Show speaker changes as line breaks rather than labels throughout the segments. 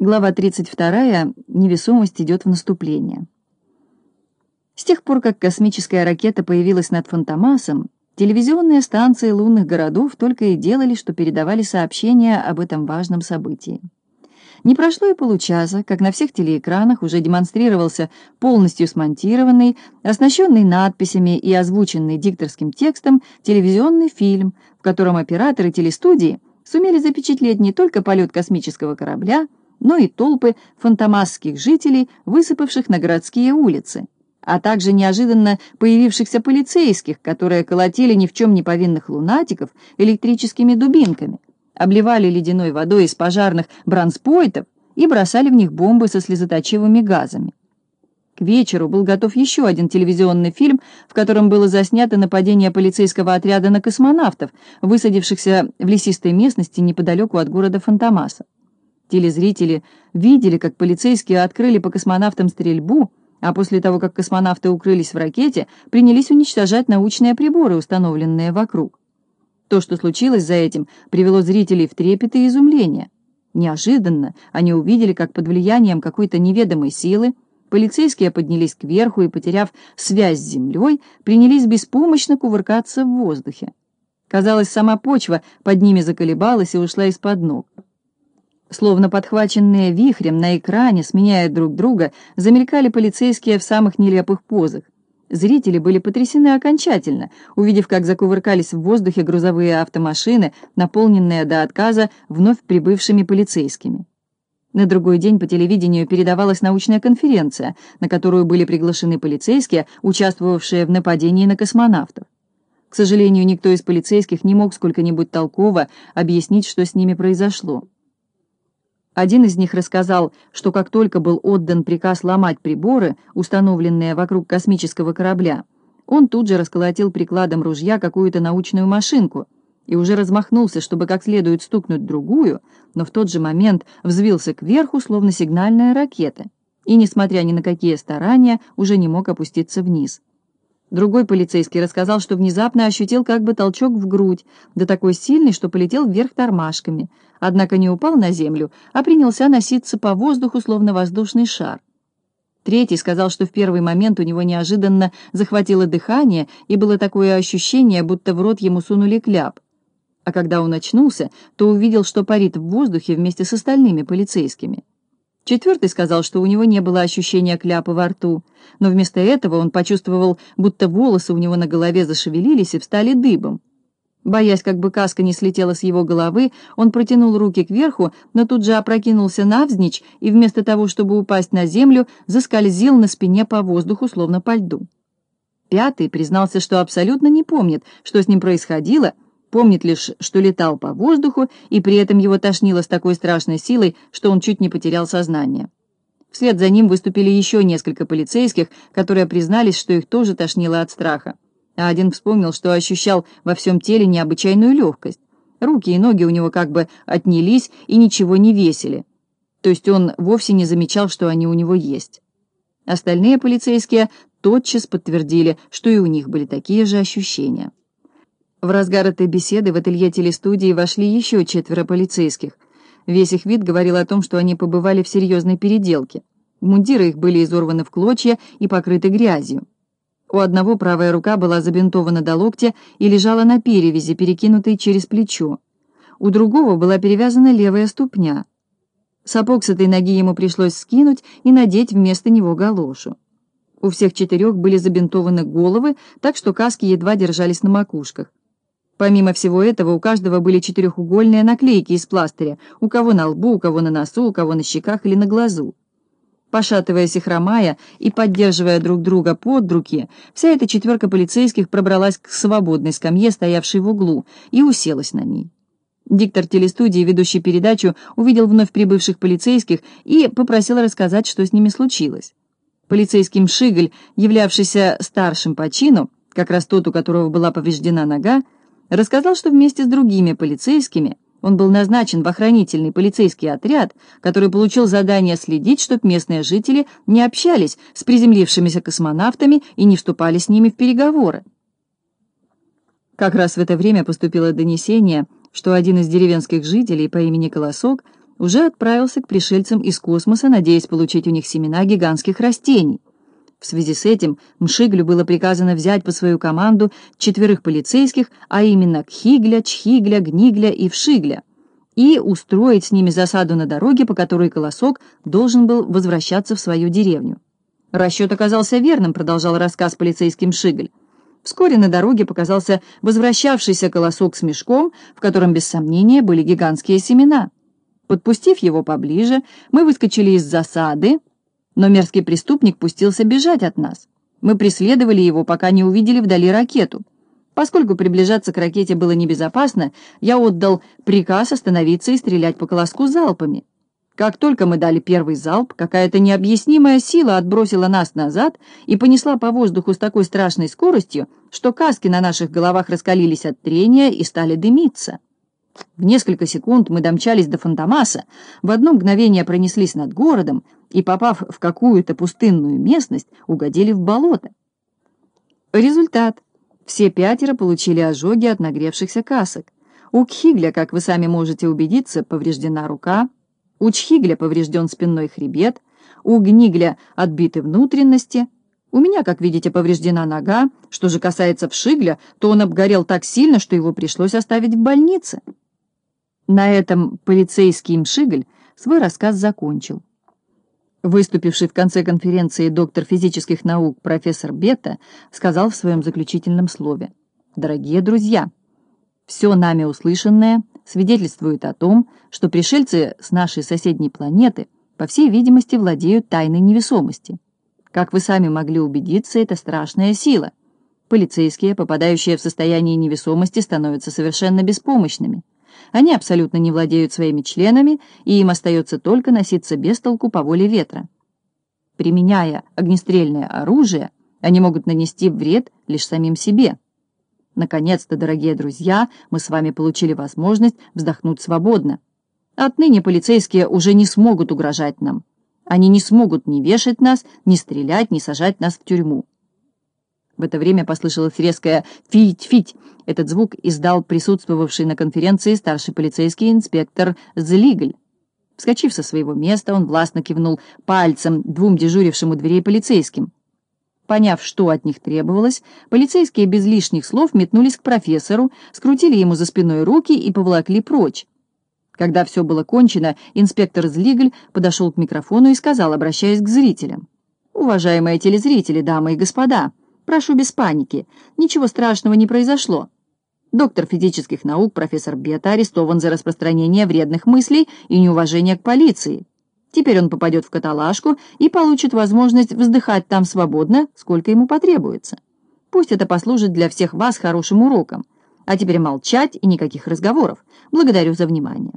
Глава 32. Невесомость идет в наступление. С тех пор, как космическая ракета появилась над Фантомасом, телевизионные станции лунных городов только и делали, что передавали сообщения об этом важном событии. Не прошло и получаса, как на всех телеэкранах уже демонстрировался полностью смонтированный, оснащенный надписями и озвученный дикторским текстом телевизионный фильм, в котором операторы телестудии сумели запечатлеть не только полет космического корабля, но и толпы фантомасских жителей, высыпавших на городские улицы, а также неожиданно появившихся полицейских, которые колотили ни в чем не повинных лунатиков электрическими дубинками, обливали ледяной водой из пожарных бронспойтов и бросали в них бомбы со слезоточивыми газами. К вечеру был готов еще один телевизионный фильм, в котором было заснято нападение полицейского отряда на космонавтов, высадившихся в лесистой местности неподалеку от города Фантомаса. Телезрители видели, как полицейские открыли по космонавтам стрельбу, а после того, как космонавты укрылись в ракете, принялись уничтожать научные приборы, установленные вокруг. То, что случилось за этим, привело зрителей в трепет и изумление. Неожиданно они увидели, как под влиянием какой-то неведомой силы полицейские поднялись кверху и, потеряв связь с землей, принялись беспомощно кувыркаться в воздухе. Казалось, сама почва под ними заколебалась и ушла из-под ног. Словно подхваченные вихрем на экране, сменяя друг друга, замелькали полицейские в самых нелепых позах. Зрители были потрясены окончательно, увидев, как закувыркались в воздухе грузовые автомашины, наполненные до отказа вновь прибывшими полицейскими. На другой день по телевидению передавалась научная конференция, на которую были приглашены полицейские, участвовавшие в нападении на космонавтов. К сожалению, никто из полицейских не мог сколько-нибудь толково объяснить, что с ними произошло. Один из них рассказал, что как только был отдан приказ ломать приборы, установленные вокруг космического корабля, он тут же расколотил прикладом ружья какую-то научную машинку и уже размахнулся, чтобы как следует стукнуть другую, но в тот же момент взвился кверху, словно сигнальная ракета, и, несмотря ни на какие старания, уже не мог опуститься вниз. Другой полицейский рассказал, что внезапно ощутил как бы толчок в грудь, да такой сильный, что полетел вверх тормашками, однако не упал на землю, а принялся носиться по воздуху, словно воздушный шар. Третий сказал, что в первый момент у него неожиданно захватило дыхание, и было такое ощущение, будто в рот ему сунули кляп. А когда он очнулся, то увидел, что парит в воздухе вместе с остальными полицейскими. Четвертый сказал, что у него не было ощущения кляпа во рту, но вместо этого он почувствовал, будто волосы у него на голове зашевелились и встали дыбом. Боясь, как бы каска не слетела с его головы, он протянул руки кверху, но тут же опрокинулся навзничь и вместо того, чтобы упасть на землю, заскользил на спине по воздуху, словно по льду. Пятый признался, что абсолютно не помнит, что с ним происходило, Помнит лишь, что летал по воздуху, и при этом его тошнило с такой страшной силой, что он чуть не потерял сознание. Вслед за ним выступили еще несколько полицейских, которые признались, что их тоже тошнило от страха. А один вспомнил, что ощущал во всем теле необычайную легкость. Руки и ноги у него как бы отнялись и ничего не весили. То есть он вовсе не замечал, что они у него есть. Остальные полицейские тотчас подтвердили, что и у них были такие же ощущения. В разгар этой беседы в ателье телестудии вошли еще четверо полицейских. Весь их вид говорил о том, что они побывали в серьезной переделке. Мундиры их были изорваны в клочья и покрыты грязью. У одного правая рука была забинтована до локтя и лежала на перевязи, перекинутой через плечо. У другого была перевязана левая ступня. Сапог с этой ноги ему пришлось скинуть и надеть вместо него галошу. У всех четырех были забинтованы головы, так что каски едва держались на макушках. Помимо всего этого, у каждого были четырехугольные наклейки из пластыря, у кого на лбу, у кого на носу, у кого на щеках или на глазу. Пошатываясь и хромая, и поддерживая друг друга под руки, вся эта четверка полицейских пробралась к свободной скамье, стоявшей в углу, и уселась на ней. Диктор телестудии, ведущий передачу, увидел вновь прибывших полицейских и попросил рассказать, что с ними случилось. Полицейский Мшигль, являвшийся старшим по чину, как раз тот, у которого была повреждена нога, рассказал, что вместе с другими полицейскими он был назначен в охранительный полицейский отряд, который получил задание следить, чтобы местные жители не общались с приземлившимися космонавтами и не вступали с ними в переговоры. Как раз в это время поступило донесение, что один из деревенских жителей по имени Колосок уже отправился к пришельцам из космоса, надеясь получить у них семена гигантских растений. В связи с этим Мшиглю было приказано взять по свою команду четверых полицейских, а именно Кхигля, Чхигля, Гнигля и Вшигля, и устроить с ними засаду на дороге, по которой Колосок должен был возвращаться в свою деревню. Расчет оказался верным, продолжал рассказ полицейский Мшигль. Вскоре на дороге показался возвращавшийся колосок с мешком, в котором, без сомнения, были гигантские семена. Подпустив его поближе, мы выскочили из засады, но мерзкий преступник пустился бежать от нас. Мы преследовали его, пока не увидели вдали ракету. Поскольку приближаться к ракете было небезопасно, я отдал приказ остановиться и стрелять по колоску залпами. Как только мы дали первый залп, какая-то необъяснимая сила отбросила нас назад и понесла по воздуху с такой страшной скоростью, что каски на наших головах раскалились от трения и стали дымиться. В несколько секунд мы домчались до Фантомаса, в одно мгновение пронеслись над городом и, попав в какую-то пустынную местность, угодили в болото. Результат. Все пятеро получили ожоги от нагревшихся касок. У Кхигля, как вы сами можете убедиться, повреждена рука, у Чхигля поврежден спинной хребет, у Гнигля отбиты внутренности, у меня, как видите, повреждена нога. Что же касается Вшигля, то он обгорел так сильно, что его пришлось оставить в больнице. На этом полицейский Мшигль свой рассказ закончил. Выступивший в конце конференции доктор физических наук профессор Бета сказал в своем заключительном слове. «Дорогие друзья, все нами услышанное свидетельствует о том, что пришельцы с нашей соседней планеты, по всей видимости, владеют тайной невесомости. Как вы сами могли убедиться, это страшная сила. Полицейские, попадающие в состояние невесомости, становятся совершенно беспомощными. Они абсолютно не владеют своими членами, и им остается только носиться без толку по воле ветра. Применяя огнестрельное оружие, они могут нанести вред лишь самим себе. Наконец-то, дорогие друзья, мы с вами получили возможность вздохнуть свободно. Отныне полицейские уже не смогут угрожать нам. Они не смогут ни вешать нас, ни стрелять, ни сажать нас в тюрьму. В это время послышалось резкое «фить-фить». Этот звук издал присутствовавший на конференции старший полицейский инспектор Злигль. Вскочив со своего места, он властно кивнул пальцем двум дежурившим у дверей полицейским. Поняв, что от них требовалось, полицейские без лишних слов метнулись к профессору, скрутили ему за спиной руки и поволокли прочь. Когда все было кончено, инспектор Злигль подошел к микрофону и сказал, обращаясь к зрителям. «Уважаемые телезрители, дамы и господа!» Прошу без паники. Ничего страшного не произошло. Доктор физических наук профессор Бета арестован за распространение вредных мыслей и неуважение к полиции. Теперь он попадет в каталажку и получит возможность вздыхать там свободно, сколько ему потребуется. Пусть это послужит для всех вас хорошим уроком. А теперь молчать и никаких разговоров. Благодарю за внимание.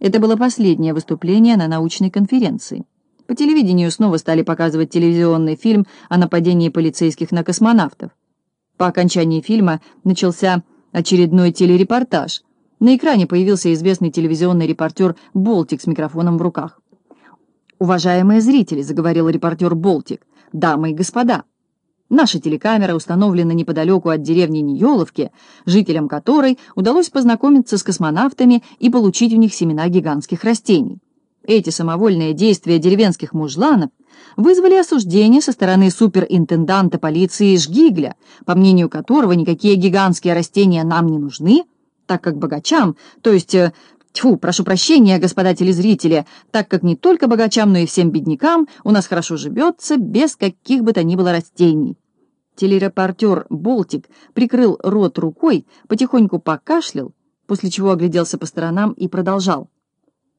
Это было последнее выступление на научной конференции. По телевидению снова стали показывать телевизионный фильм о нападении полицейских на космонавтов. По окончании фильма начался очередной телерепортаж. На экране появился известный телевизионный репортер Болтик с микрофоном в руках. «Уважаемые зрители», — заговорил репортер Болтик, — «дамы и господа». Наша телекамера установлена неподалеку от деревни Ниеловки, жителям которой удалось познакомиться с космонавтами и получить у них семена гигантских растений. Эти самовольные действия деревенских мужланов вызвали осуждение со стороны суперинтенданта полиции Жгигля, по мнению которого никакие гигантские растения нам не нужны, так как богачам, то есть, э, тьфу, прошу прощения, господа телезрители, так как не только богачам, но и всем беднякам у нас хорошо живется без каких бы то ни было растений. Телерепортер Болтик прикрыл рот рукой, потихоньку покашлял, после чего огляделся по сторонам и продолжал.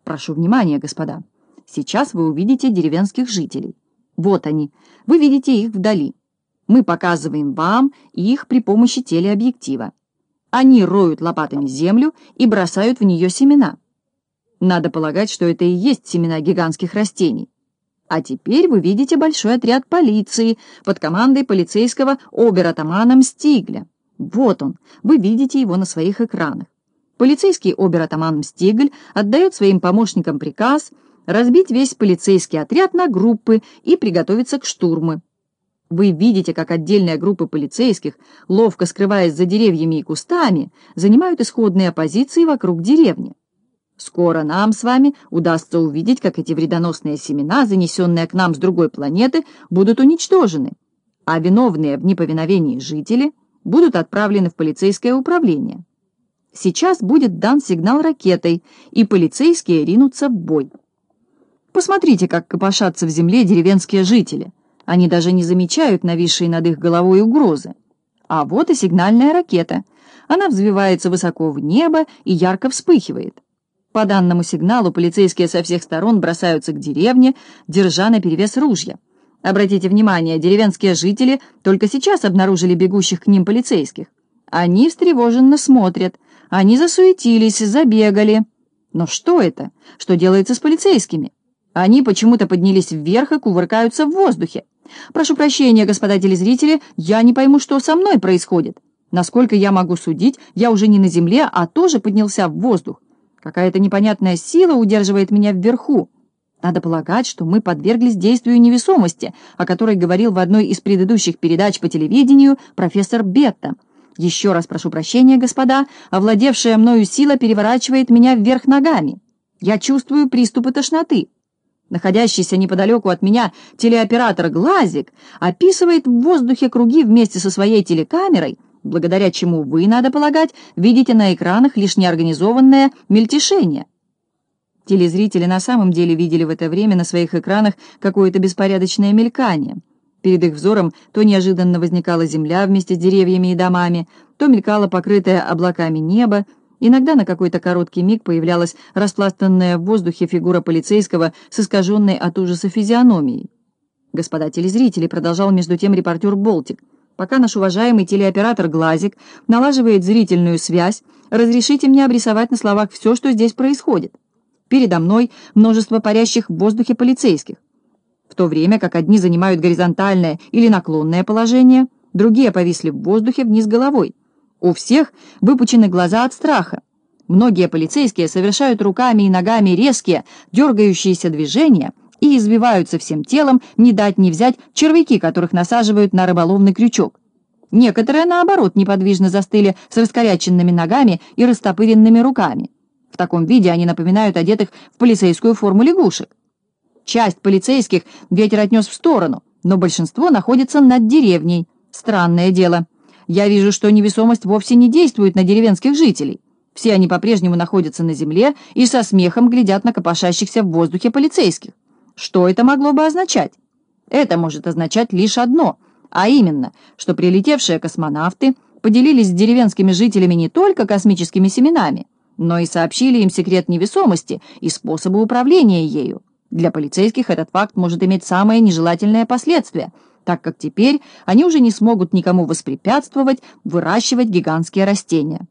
Прошу внимания, господа. Сейчас вы увидите деревенских жителей. Вот они. Вы видите их вдали. Мы показываем вам их при помощи телеобъектива. Они роют лопатами землю и бросают в нее семена. Надо полагать, что это и есть семена гигантских растений. А теперь вы видите большой отряд полиции под командой полицейского обер-атамана Стигля. Вот он, вы видите его на своих экранах. Полицейский обер-атаман Мстигль отдает своим помощникам приказ разбить весь полицейский отряд на группы и приготовиться к штурму. Вы видите, как отдельные группы полицейских, ловко скрываясь за деревьями и кустами, занимают исходные позиции вокруг деревни. Скоро нам с вами удастся увидеть, как эти вредоносные семена, занесенные к нам с другой планеты, будут уничтожены, а виновные в неповиновении жители будут отправлены в полицейское управление. Сейчас будет дан сигнал ракетой, и полицейские ринутся в бой. Посмотрите, как копошатся в земле деревенские жители. Они даже не замечают нависшие над их головой угрозы. А вот и сигнальная ракета. Она взвивается высоко в небо и ярко вспыхивает. По данному сигналу полицейские со всех сторон бросаются к деревне, держа наперевес ружья. Обратите внимание, деревенские жители только сейчас обнаружили бегущих к ним полицейских. Они встревоженно смотрят, они засуетились, забегали. Но что это? Что делается с полицейскими? Они почему-то поднялись вверх и кувыркаются в воздухе. Прошу прощения, господа телезрители, я не пойму, что со мной происходит. Насколько я могу судить, я уже не на земле, а тоже поднялся в воздух. Какая-то непонятная сила удерживает меня вверху. Надо полагать, что мы подверглись действию невесомости, о которой говорил в одной из предыдущих передач по телевидению профессор Бетта. Еще раз прошу прощения, господа, овладевшая мною сила переворачивает меня вверх ногами. Я чувствую приступы тошноты. Находящийся неподалеку от меня телеоператор Глазик описывает в воздухе круги вместе со своей телекамерой, благодаря чему вы, надо полагать, видите на экранах лишь неорганизованное мельтешение. Телезрители на самом деле видели в это время на своих экранах какое-то беспорядочное мелькание. Перед их взором то неожиданно возникала земля вместе с деревьями и домами, то мелькало покрытое облаками небо, иногда на какой-то короткий миг появлялась распластанная в воздухе фигура полицейского с искаженной от ужаса физиономией. «Господа телезрители», — продолжал между тем репортер Болтик, — Пока наш уважаемый телеоператор Глазик налаживает зрительную связь, разрешите мне обрисовать на словах все, что здесь происходит. Передо мной множество парящих в воздухе полицейских. То время как одни занимают горизонтальное или наклонное положение, другие повисли в воздухе вниз головой. У всех выпучены глаза от страха. Многие полицейские совершают руками и ногами резкие, дергающиеся движения, и избиваются всем телом, не дать не взять червяки, которых насаживают на рыболовный крючок. Некоторые, наоборот, неподвижно застыли с раскоряченными ногами и растопыренными руками. В таком виде они напоминают одетых в полицейскую форму лягушек. Часть полицейских ветер отнес в сторону, но большинство находится над деревней. Странное дело. Я вижу, что невесомость вовсе не действует на деревенских жителей. Все они по-прежнему находятся на земле и со смехом глядят на копошащихся в воздухе полицейских. Что это могло бы означать? Это может означать лишь одно, а именно, что прилетевшие космонавты поделились с деревенскими жителями не только космическими семенами, но и сообщили им секрет невесомости и способы управления ею. Для полицейских этот факт может иметь самое нежелательное последствие, так как теперь они уже не смогут никому воспрепятствовать выращивать гигантские растения.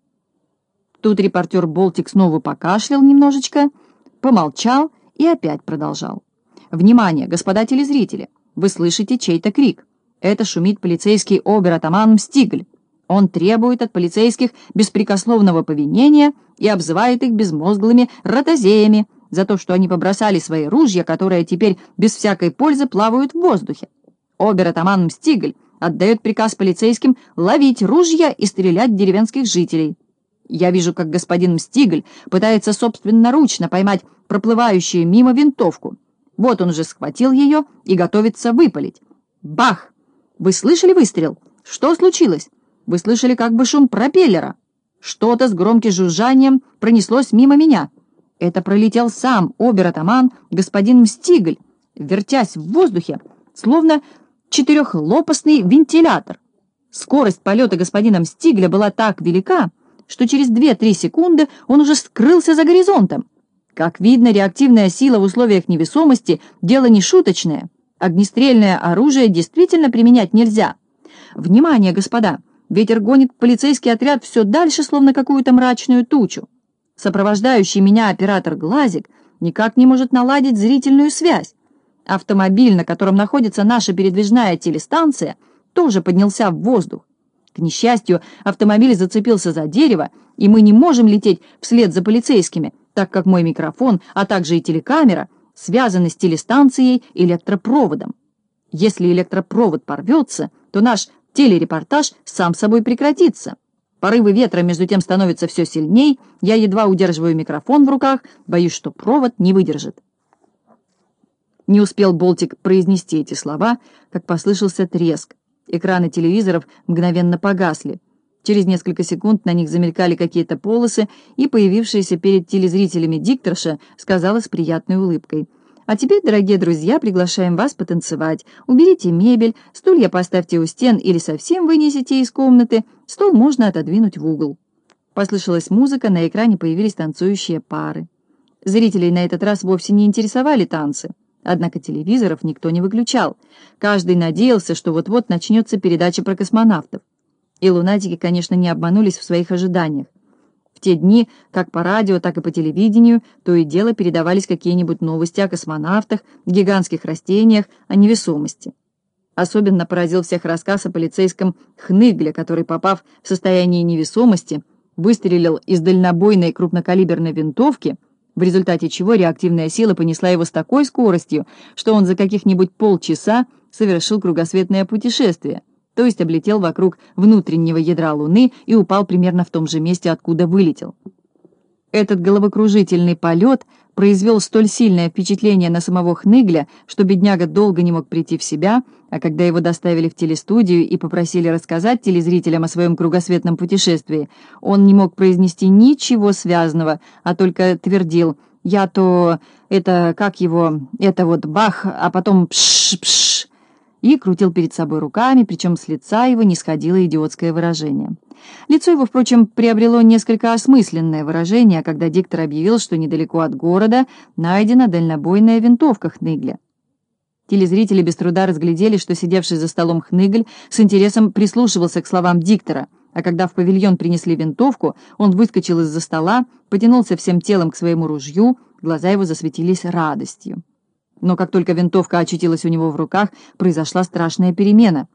Тут репортер Болтик снова покашлял немножечко, помолчал и опять продолжал. Внимание, господа телезрители! Вы слышите чей-то крик. Это шумит полицейский обер-атаман Мстигль. Он требует от полицейских беспрекословного повинения и обзывает их безмозглыми ротозеями за то, что они побросали свои ружья, которые теперь без всякой пользы плавают в воздухе. Обер-атаман Мстигль отдает приказ полицейским ловить ружья и стрелять деревенских жителей. Я вижу, как господин Мстигль пытается собственноручно поймать проплывающую мимо винтовку. Вот он уже схватил ее и готовится выпалить. Бах! Вы слышали выстрел? Что случилось? Вы слышали как бы шум пропеллера? Что-то с громким жужжанием пронеслось мимо меня. Это пролетел сам обер-атаман господин Мстигль, вертясь в воздухе, словно четырехлопастный вентилятор. Скорость полета господина Мстигля была так велика, что через 2-3 секунды он уже скрылся за горизонтом. Как видно, реактивная сила в условиях невесомости – дело не шуточное. Огнестрельное оружие действительно применять нельзя. Внимание, господа! Ветер гонит полицейский отряд все дальше, словно какую-то мрачную тучу. Сопровождающий меня оператор Глазик никак не может наладить зрительную связь. Автомобиль, на котором находится наша передвижная телестанция, тоже поднялся в воздух. К несчастью, автомобиль зацепился за дерево, и мы не можем лететь вслед за полицейскими, так как мой микрофон, а также и телекамера связаны с телестанцией электропроводом. Если электропровод порвется, то наш телерепортаж сам собой прекратится. Порывы ветра между тем становятся все сильней, я едва удерживаю микрофон в руках, боюсь, что провод не выдержит. Не успел Болтик произнести эти слова, как послышался треск. Экраны телевизоров мгновенно погасли. Через несколько секунд на них замелькали какие-то полосы, и появившаяся перед телезрителями дикторша сказала с приятной улыбкой. «А теперь, дорогие друзья, приглашаем вас потанцевать. Уберите мебель, стулья поставьте у стен или совсем вынесите из комнаты, стол можно отодвинуть в угол». Послышалась музыка, на экране появились танцующие пары. Зрителей на этот раз вовсе не интересовали танцы. Однако телевизоров никто не выключал. Каждый надеялся, что вот-вот начнется передача про космонавтов. И лунатики, конечно, не обманулись в своих ожиданиях. В те дни, как по радио, так и по телевидению, то и дело передавались какие-нибудь новости о космонавтах, гигантских растениях, о невесомости. Особенно поразил всех рассказ о полицейском Хныгле, который, попав в состояние невесомости, выстрелил из дальнобойной крупнокалиберной винтовки, в результате чего реактивная сила понесла его с такой скоростью, что он за каких-нибудь полчаса совершил кругосветное путешествие, то есть облетел вокруг внутреннего ядра Луны и упал примерно в том же месте, откуда вылетел. Этот головокружительный полет произвел столь сильное впечатление на самого Хныгля, что бедняга долго не мог прийти в себя, а когда его доставили в телестудию и попросили рассказать телезрителям о своем кругосветном путешествии, он не мог произнести ничего связанного, а только твердил «Я то... это... как его... это вот бах, а потом пш-пш...» и крутил перед собой руками, причем с лица его не сходило идиотское выражение. Лицо его, впрочем, приобрело несколько осмысленное выражение, когда диктор объявил, что недалеко от города найдена дальнобойная винтовка Хныгля. Телезрители без труда разглядели, что сидевший за столом Хныгль с интересом прислушивался к словам диктора, а когда в павильон принесли винтовку, он выскочил из-за стола, потянулся всем телом к своему ружью, глаза его засветились радостью. Но как только винтовка очутилась у него в руках, произошла страшная перемена.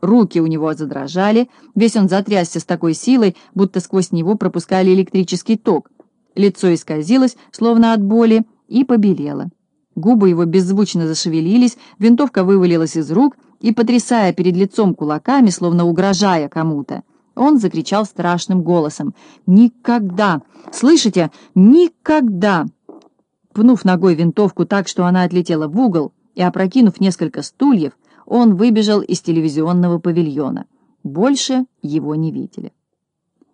Руки у него задрожали, весь он затрясся с такой силой, будто сквозь него пропускали электрический ток. Лицо исказилось, словно от боли, и побелело. Губы его беззвучно зашевелились, винтовка вывалилась из рук, и, потрясая перед лицом кулаками, словно угрожая кому-то, он закричал страшным голосом «Никогда! Слышите? Никогда!» Пнув ногой винтовку так, что она отлетела в угол, и опрокинув несколько стульев, он выбежал из телевизионного павильона. Больше его не видели.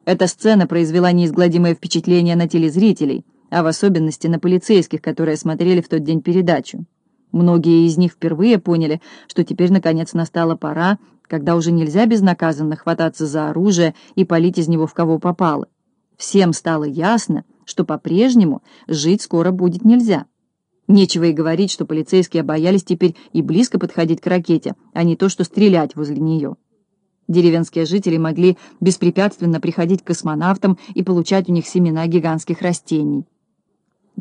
Эта сцена произвела неизгладимое впечатление на телезрителей, а в особенности на полицейских, которые смотрели в тот день передачу. Многие из них впервые поняли, что теперь наконец настала пора, когда уже нельзя безнаказанно хвататься за оружие и палить из него в кого попало. Всем стало ясно, что по-прежнему жить скоро будет нельзя. Нечего и говорить, что полицейские боялись теперь и близко подходить к ракете, а не то, что стрелять возле нее. Деревенские жители могли беспрепятственно приходить к космонавтам и получать у них семена гигантских растений.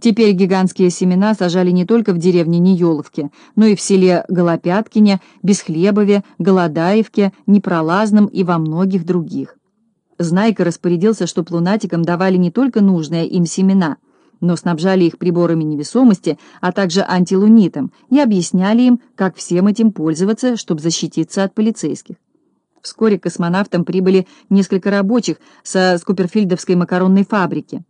Теперь гигантские семена сажали не только в деревне Нееловке, но и в селе Голопяткине, Бесхлебове, Голодаевке, Непролазном и во многих других. Знайка распорядился, чтоб лунатикам давали не только нужные им семена, но снабжали их приборами невесомости, а также антилунитом, и объясняли им, как всем этим пользоваться, чтобы защититься от полицейских. Вскоре к космонавтам прибыли несколько рабочих со Скуперфильдовской макаронной фабрики.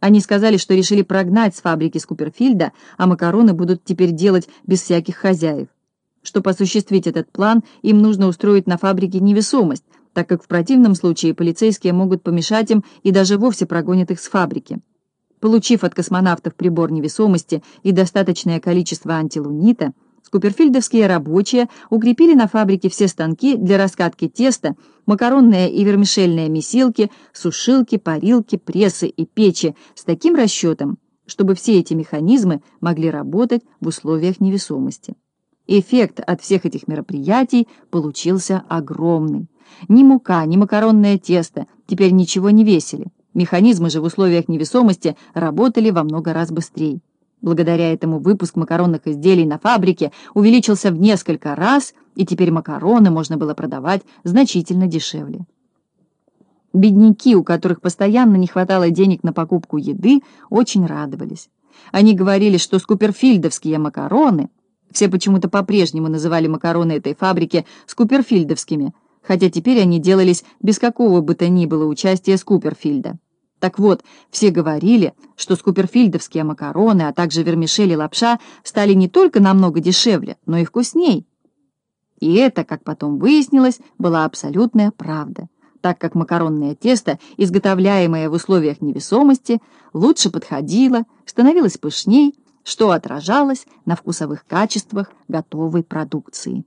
Они сказали, что решили прогнать с фабрики Скуперфильда, а макароны будут теперь делать без всяких хозяев. Чтобы осуществить этот план, им нужно устроить на фабрике невесомость, так как в противном случае полицейские могут помешать им и даже вовсе прогонят их с фабрики. Получив от космонавтов прибор невесомости и достаточное количество антилунита, скуперфильдовские рабочие укрепили на фабрике все станки для раскатки теста, макаронные и вермишельные месилки, сушилки, парилки, прессы и печи с таким расчетом, чтобы все эти механизмы могли работать в условиях невесомости. Эффект от всех этих мероприятий получился огромный. Ни мука, ни макаронное тесто теперь ничего не весили. Механизмы же в условиях невесомости работали во много раз быстрее. Благодаря этому выпуск макаронных изделий на фабрике увеличился в несколько раз, и теперь макароны можно было продавать значительно дешевле. Бедняки, у которых постоянно не хватало денег на покупку еды, очень радовались. Они говорили, что скуперфильдовские макароны, все почему-то по-прежнему называли макароны этой фабрики скуперфильдовскими – хотя теперь они делались без какого бы то ни было участия Скуперфильда. Так вот, все говорили, что скуперфильдовские макароны, а также вермишель и лапша стали не только намного дешевле, но и вкусней. И это, как потом выяснилось, была абсолютная правда, так как макаронное тесто, изготовляемое в условиях невесомости, лучше подходило, становилось пышней, что отражалось на вкусовых качествах готовой продукции.